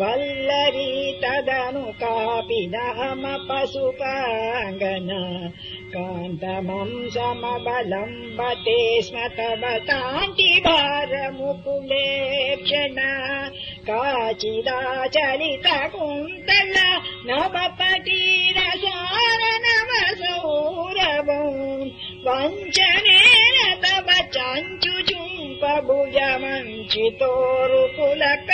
वल्लरी तदनु कापि नहम पशुपाङ्गन। कान्तमं समबलम्बते स्म तव कान्ति भारमुकुलेक्षण काचिदाचलित कुन्तल चञ्चुचुम्पभुजमञ्चितोरुकुलकाङ्कुरौ